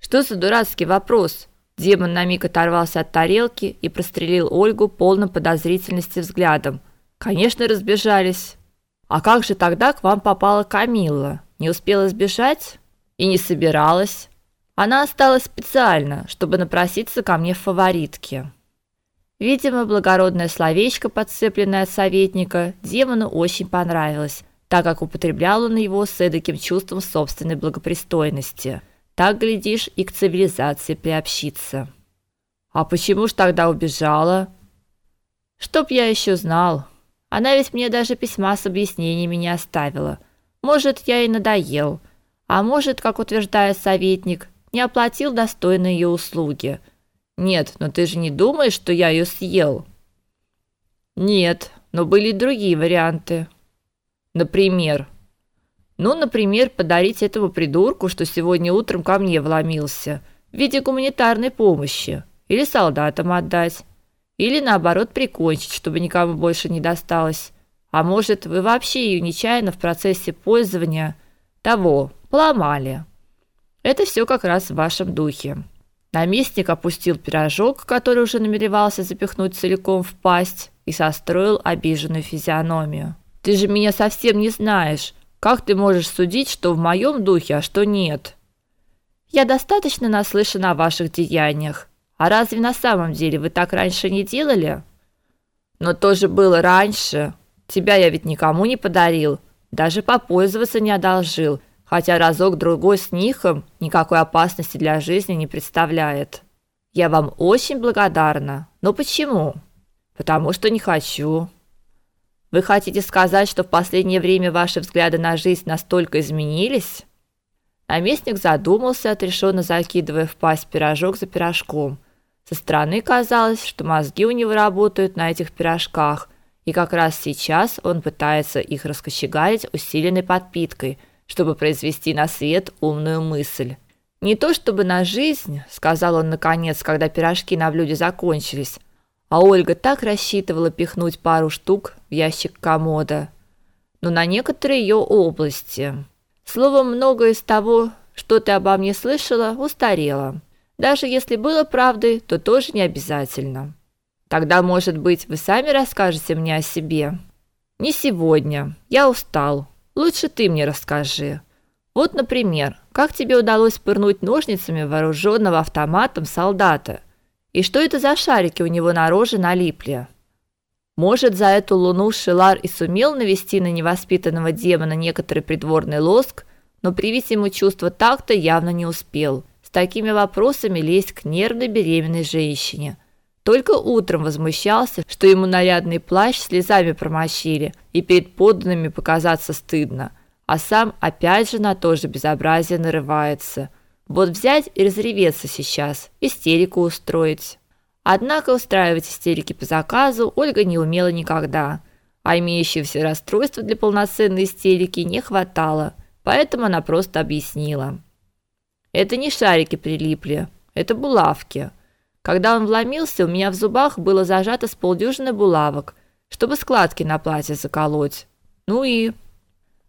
Что за дурацкий вопрос? Демон на миг оторвался от тарелки и прострелил Ольгу полным подозрительности взглядом. Конечно, разбежались. А как же тогда к вам попала Камилла? Не успела сбежать и не собиралась. Она осталась специально, чтобы напроситься ко мне в фаворитки. Видимо, благородное словечко, подцепленное от советника, демону очень понравилось, так как употреблял он его с эдаким чувством собственной благопристойности. Так, глядишь, и к цивилизации приобщиться. А почему ж тогда убежала? Чтоб я еще знал. Она ведь мне даже письма с объяснениями не оставила. Может, я ей надоел, а может, как утверждает советник, не оплатил достойно ее услуги. Нет, но ты же не думаешь, что я ее съел? Нет, но были и другие варианты. Например, ну, например, подарить этому придурку, что сегодня утром ко мне вломился, в виде гуманитарной помощи, или солдатам отдать, или наоборот прикончить, чтобы никому больше не досталось. А может, вы вообще ее нечаянно в процессе пользования того поломали. Это все как раз в вашем духе. Наместник опустил пирожок, который уже намеревался запихнуть целиком в пасть, и состроил обиженную физиономию. Ты же меня совсем не знаешь. Как ты можешь судить, что в моем духе, а что нет? Я достаточно наслышана о ваших деяниях. А разве на самом деле вы так раньше не делали? Но тоже было раньше. Тебя я ведь никому не подарил, даже попользоваться не одолжил, хотя разок другой с Нихом никакой опасности для жизни не представляет. Я вам очень благодарна. Но почему? Потому что не хочу. Вы хотите сказать, что в последнее время ваши взгляды на жизнь настолько изменились? Наместник задумался, отрешенно закидывая в пасть пирожок за пирожком. Со стороны казалось, что мозги у него работают на этих пирожках, и как раз сейчас он пытается их раскочегарить усиленной подпиткой, чтобы произвести на свет умную мысль. Не то чтобы на жизнь, сказал он наконец, когда пирожки на блюде закончились, а Ольга так рассчитывала пихнуть пару штук в ящик комода. Но на некоторые ее области. Словом, многое из того, что ты обо мне слышала, устарело. Даже если было правдой, то тоже не обязательно. Тогда, может быть, вы сами расскажете мне о себе. Не сегодня. Я устал. Лучше ты мне расскажи. Вот, например, как тебе удалось пырнуть ножницами вооруженного автоматом солдата? И что это за шарики у него на роже налипли? Может, за эту луну Шилар и сумел навести на невоспитанного демона некоторый придворный лоск, но привить ему чувство такта явно не успел. С такими вопросами лезть к нервной беременной женщине. Только утром возмущался, что ему нарядный плащ слезами промочили, и перед подданными показаться стыдно, а сам опять же на то же безобразие нарывается – вот взять и разреветься сейчас, истерику устроить. Однако устраивать истерики по заказу Ольга не умела никогда, а имеющегося расстройства для полноценной истерики не хватало, поэтому она просто объяснила. Это не шарики прилипли, это булавки. Когда он вломился, у меня в зубах было зажато с полдюжины булавок, чтобы складки на платье заколоть. Ну и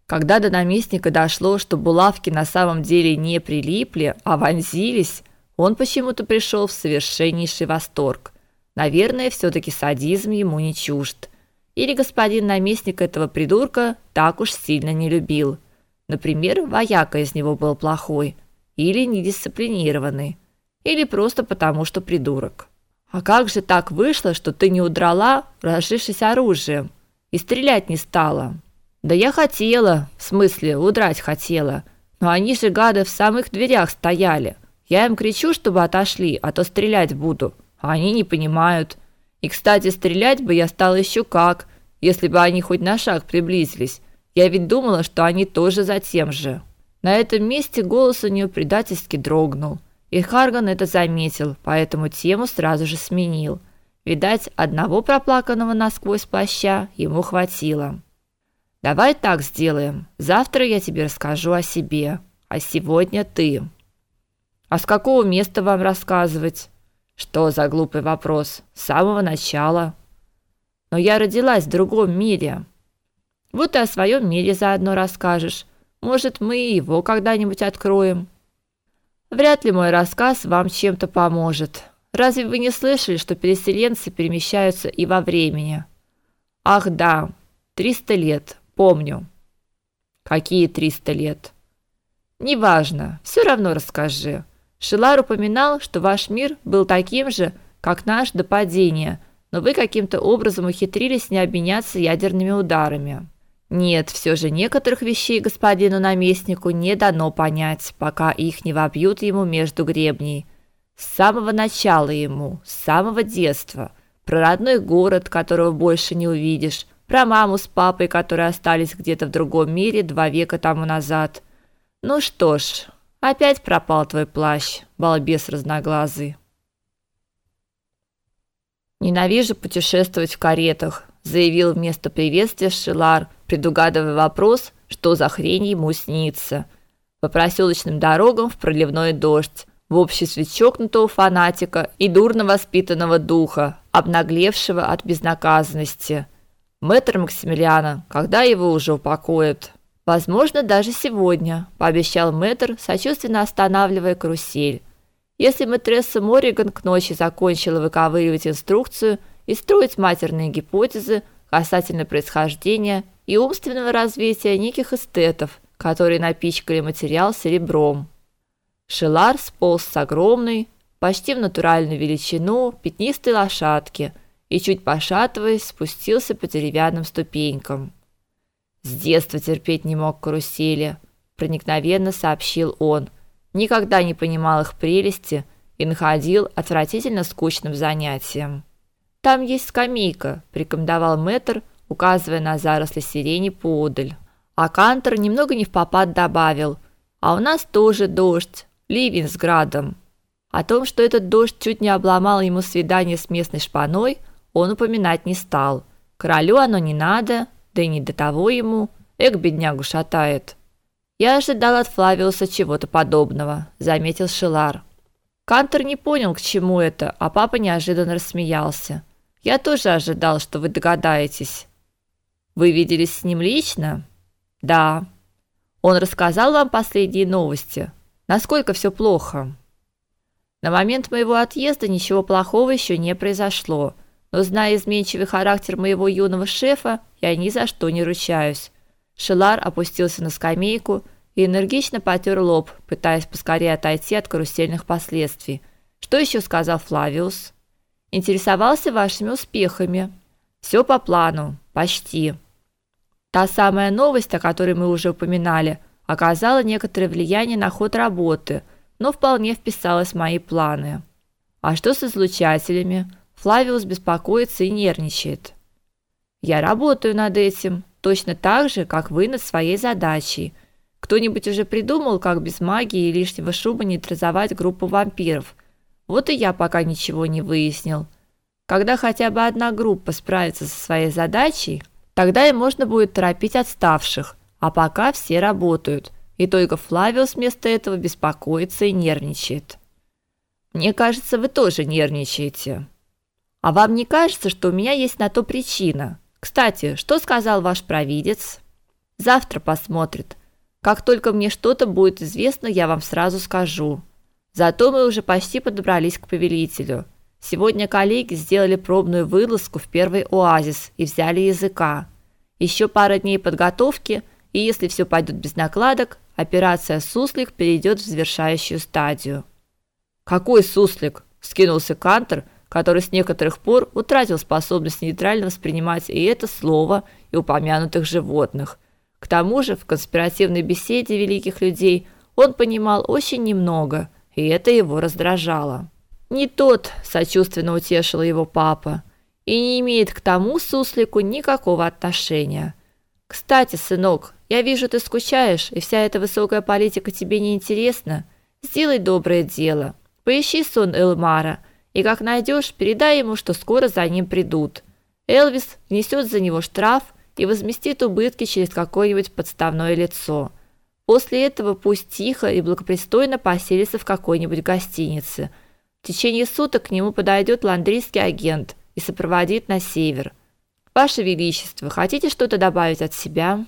когда до наместника дошло, что булавки на самом деле не прилипли, а вонзились, он почему-то пришел в совершеннейший восторг. Наверное, все таки садизм ему не чужд. Или господин наместник этого придурка так уж сильно не любил. Например, вояка из него был плохой, или недисциплинированный, или просто потому, что придурок. А как же так вышло, что ты не удрала, разжившись оружием, и стрелять не стала? Да я хотела, в смысле, удрать хотела. Но они же гады в самых дверях стояли. Я им кричу, чтобы отошли, а то стрелять буду. А они не понимают. И, кстати, стрелять бы я стала еще как, если бы они хоть на шаг приблизились. Я ведь думала, что они тоже за тем же. На этом месте голос у нее предательски дрогнул. И Харган это заметил, поэтому тему сразу же сменил. Видать, одного проплаканного насквозь плаща ему хватило. Давай так сделаем. Завтра я тебе расскажу о себе, а сегодня ты. А с какого места вам рассказывать? Что за глупый вопрос? С самого начала. Но я родилась в другом мире. Вот и о своем мире заодно расскажешь. Может, мы его когда-нибудь откроем. Вряд ли мой рассказ вам чем-то поможет. Разве вы не слышали, что переселенцы перемещаются и во времени? Ах, да. триста лет, помню. Какие триста лет? Неважно, все равно расскажи. Шилар упоминал, что ваш мир был таким же, как наш до падения, но вы каким-то образом ухитрились не обменяться ядерными ударами. Нет, все же некоторых вещей господину наместнику не дано понять, пока их не вобьют ему между гребней. С самого начала ему, с самого детства, про родной город, которого больше не увидишь, про маму с папой, которые остались где-то в другом мире два века тому назад. Ну что ж, опять пропал твой плащ, балбес разноглазый. Ненавижу путешествовать в каретах, заявил вместо приветствия Шилар, предугадывая вопрос, что за хрень ему снится. По проселочным дорогам в проливной дождь, в обществе чокнутого фанатика и дурно воспитанного духа, обнаглевшего от безнаказанности. Мэтр Максимилиана, когда его уже упокоят? Возможно, даже сегодня, пообещал мэтр, сочувственно останавливая карусель. Если мэтресса Мориган к ночи закончила выковыривать инструкцию и строить матерные гипотезы касательно происхождения и умственного развития неких эстетов, которые напичкали материал серебром. Шелар сполз с огромной, почти в натуральную величину, пятнистой лошадки и, чуть пошатываясь, спустился по деревянным ступенькам. С детства терпеть не мог карусели, проникновенно сообщил он. Никогда не понимал их прелести и находил отвратительно скучным занятием. Там есть скамейка, порекомендовал Мэтр, указывая на заросли сирени поодаль. А Кантор немного не в попад добавил: "А у нас тоже дождь, ливень с градом". О том, что этот дождь чуть не обломал ему свидание с местной шпаной, он упоминать не стал. Королю оно не надо, да и не до того ему. Эк, беднягу шатает. Я ожидал от Флавиуса чего-то подобного, заметил Шилар. Кантор не понял, к чему это, а папа неожиданно рассмеялся. Я тоже ожидал, что вы догадаетесь. Вы виделись с ним лично? Да. Он рассказал вам последние новости. Насколько все плохо? На момент моего отъезда ничего плохого еще не произошло, но зная изменчивый характер моего юного шефа, я ни за что не ручаюсь. Шелар опустился на скамейку и энергично потер лоб, пытаясь поскорее отойти от карусельных последствий. Что еще сказал Флавиус? Интересовался вашими успехами. Все по плану, почти. Та самая новость, о которой мы уже упоминали, оказала некоторое влияние на ход работы, но вполне вписалась в мои планы. А что с излучателями? Флавиус беспокоится и нервничает. Я работаю над этим, точно так же, как вы над своей задачей. Кто-нибудь уже придумал, как без магии и лишнего шума нейтрализовать группу вампиров? Вот и я пока ничего не выяснил. Когда хотя бы одна группа справится со своей задачей, тогда и можно будет торопить отставших, а пока все работают, и только Флавиус вместо этого беспокоится и нервничает. Мне кажется, вы тоже нервничаете. А вам не кажется, что у меня есть на то причина? Кстати, что сказал ваш провидец? Завтра посмотрит. Как только мне что-то будет известно, я вам сразу скажу. Зато мы уже почти подобрались к повелителю. Сегодня коллеги сделали пробную вылазку в первый оазис и взяли языка. Еще пара дней подготовки, и если все пойдет без накладок, операция Суслик перейдет в завершающую стадию. Какой Суслик? скинулся Кантер, который с некоторых пор утратил способность нейтрально воспринимать и это слово, и упомянутых животных. К тому же, в конспиративной беседе великих людей он понимал очень немного – и это его раздражало. Не тот, сочувственно утешил его папа, и не имеет к тому суслику никакого отношения. Кстати, сынок, я вижу, ты скучаешь, и вся эта высокая политика тебе не интересна. Сделай доброе дело. Поищи сон Элмара, и как найдешь, передай ему, что скоро за ним придут. Элвис внесет за него штраф и возместит убытки через какое-нибудь подставное лицо. После этого пусть тихо и благопристойно поселится в какой-нибудь гостинице. В течение суток к нему подойдет ландрийский агент и сопроводит на север. Ваше величество, хотите что-то добавить от себя?